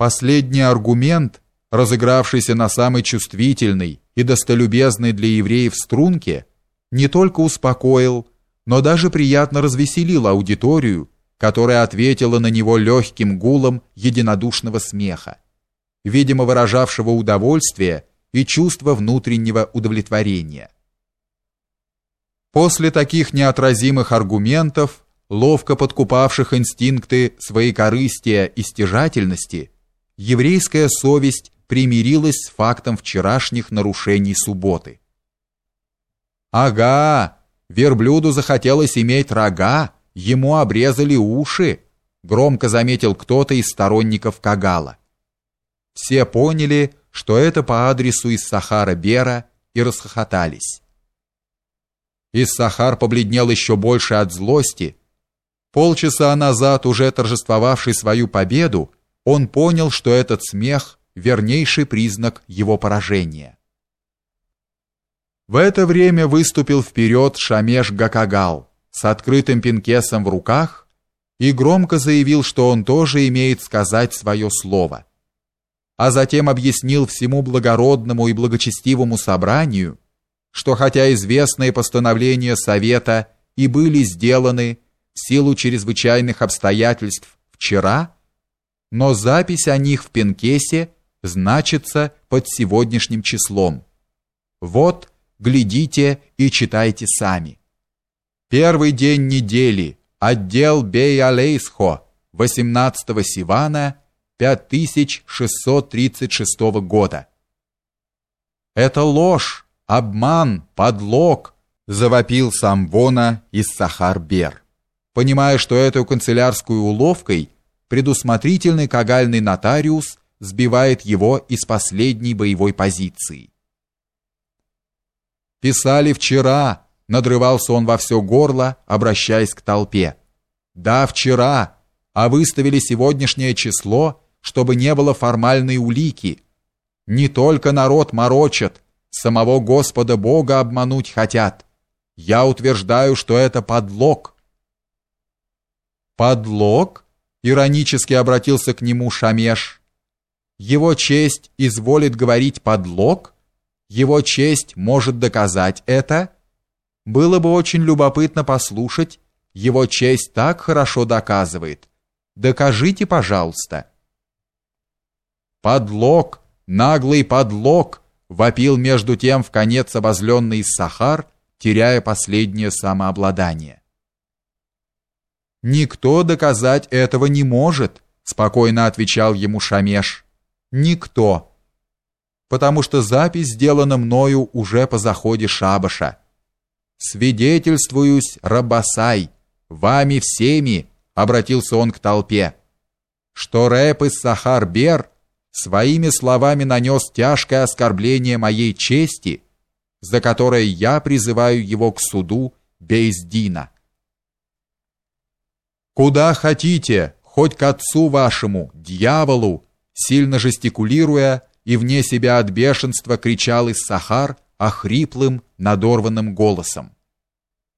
Последний аргумент, разыгравшийся на самой чувствительной и достолюбезной для евреев струнке, не только успокоил, но даже приятно развеселил аудиторию, которая ответила на него легким гулом единодушного смеха, видимо выражавшего удовольствие и чувство внутреннего удовлетворения. После таких неотразимых аргументов, ловко подкупавших инстинкты своей корыстия и стяжательности, еврейская совесть примирилась с фактом вчерашних нарушений субботы. «Ага, верблюду захотелось иметь рога, ему обрезали уши», громко заметил кто-то из сторонников Кагала. Все поняли, что это по адресу из Сахара Бера и расхохотались. Иссахар побледнел еще больше от злости. Полчаса назад, уже торжествовавший свою победу, он понял, что этот смех – вернейший признак его поражения. В это время выступил вперед Шамеш Гакагал с открытым пинкесом в руках и громко заявил, что он тоже имеет сказать свое слово. А затем объяснил всему благородному и благочестивому собранию, что хотя известные постановления Совета и были сделаны в силу чрезвычайных обстоятельств вчера, но запись о них в Пенкесе значится под сегодняшним числом. Вот, глядите и читайте сами. Первый день недели, отдел Бей-Алейсхо, 18 Сивана, 5636 года. Это ложь, обман, подлог, завопил сам Вона из Сахар-Бер, понимая, что эту канцелярскую уловкой предусмотрительный кагальный нотариус сбивает его из последней боевой позиции. Писали вчера, надрывался он во все горло, обращаясь к толпе. Да, вчера, а выставили сегодняшнее число, чтобы не было формальной улики. Не только народ морочат, самого Господа Бога обмануть хотят. Я утверждаю, что это подлог. Подлог? Иронически обратился к нему Шамеш. Его честь изволит говорить подлог? Его честь может доказать это? Было бы очень любопытно послушать. Его честь так хорошо доказывает. Докажите, пожалуйста. Подлог, наглый подлог, вопил между тем в конец обозленный Сахар, теряя последнее самообладание. Никто доказать этого не может, спокойно отвечал ему Шамеш. Никто. Потому что запись сделана мною уже по заходе шабаша. Свидетельствуюсь, Рабасай, вами всеми, обратился он к толпе, что рэп из Сахар-Бер своими словами нанес тяжкое оскорбление моей чести, за которое я призываю его к суду Бейздина. Куда хотите, хоть к отцу вашему, дьяволу, сильно жестикулируя и вне себя от бешенства кричал из Сахар охриплым, надорванным голосом.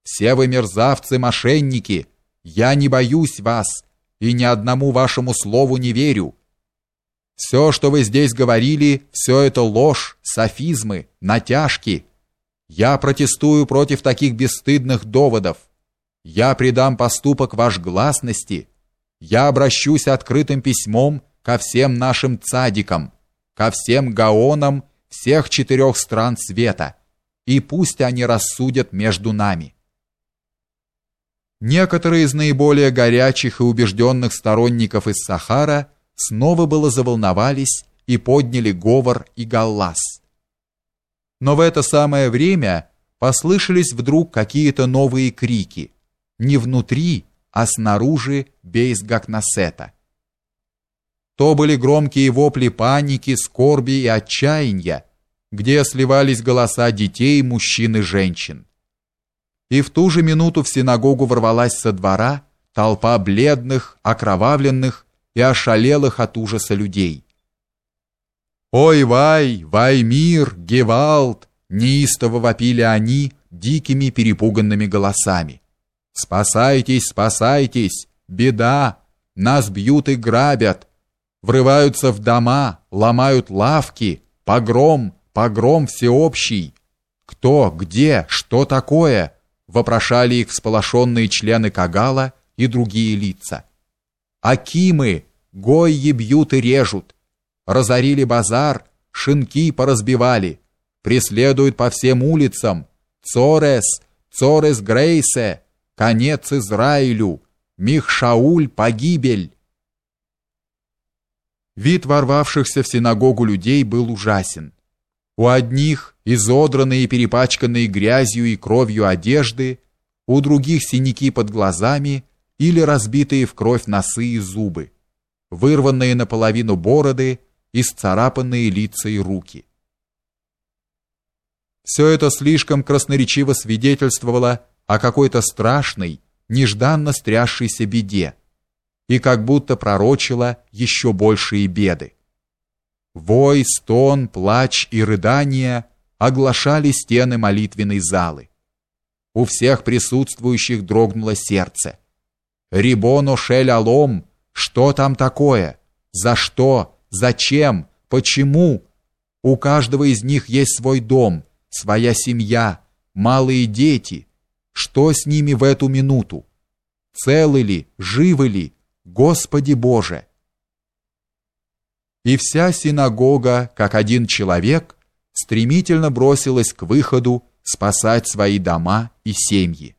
Все вы мерзавцы, мошенники, я не боюсь вас и ни одному вашему слову не верю. Все, что вы здесь говорили, все это ложь, софизмы, натяжки. Я протестую против таких бесстыдных доводов. Я предам поступок ваш гласности. Я обращусь открытым письмом ко всем нашим цадикам, ко всем гаонам всех четырех стран света, и пусть они рассудят между нами. Некоторые из наиболее горячих и убежденных сторонников из Сахара – снова было заволновались и подняли говор и галлас. Но в это самое время послышались вдруг какие-то новые крики, не внутри, а снаружи Бейсгакнасета. То были громкие вопли паники, скорби и отчаяния, где сливались голоса детей, мужчин и женщин. И в ту же минуту в синагогу ворвалась со двора толпа бледных, окровавленных и ошалелых от ужаса людей. «Ой, вай, вай мир, Гевалд!» неистово вопили они дикими перепуганными голосами. «Спасайтесь, спасайтесь! Беда! Нас бьют и грабят! врываются в дома, ломают лавки, погром, погром всеобщий. Кто, где, что такое? вопрошали их всполошенные члены Кагала и другие лица. Акимы, гойи бьют и режут, разорили базар, шинки поразбивали, преследуют по всем улицам, Цорес, Цорес Грейсе, конец Израилю, Михшауль погибель. Вид ворвавшихся в синагогу людей был ужасен. У одних изодранные и перепачканные грязью и кровью одежды, у других синяки под глазами или разбитые в кровь носы и зубы, вырванные наполовину бороды и сцарапанные лица и руки. Все это слишком красноречиво свидетельствовало о какой-то страшной, нежданно стрясшейся беде и как будто пророчило еще большие беды. Вой, стон, плач и рыдания оглашали стены молитвенной залы. У всех присутствующих дрогнуло сердце. Рибоно шель алом, что там такое? За что? Зачем? Почему? У каждого из них есть свой дом, своя семья, малые дети. Что с ними в эту минуту? Целы ли, живы ли? Господи Боже! И вся синагога, как один человек, стремительно бросилась к выходу спасать свои дома и семьи.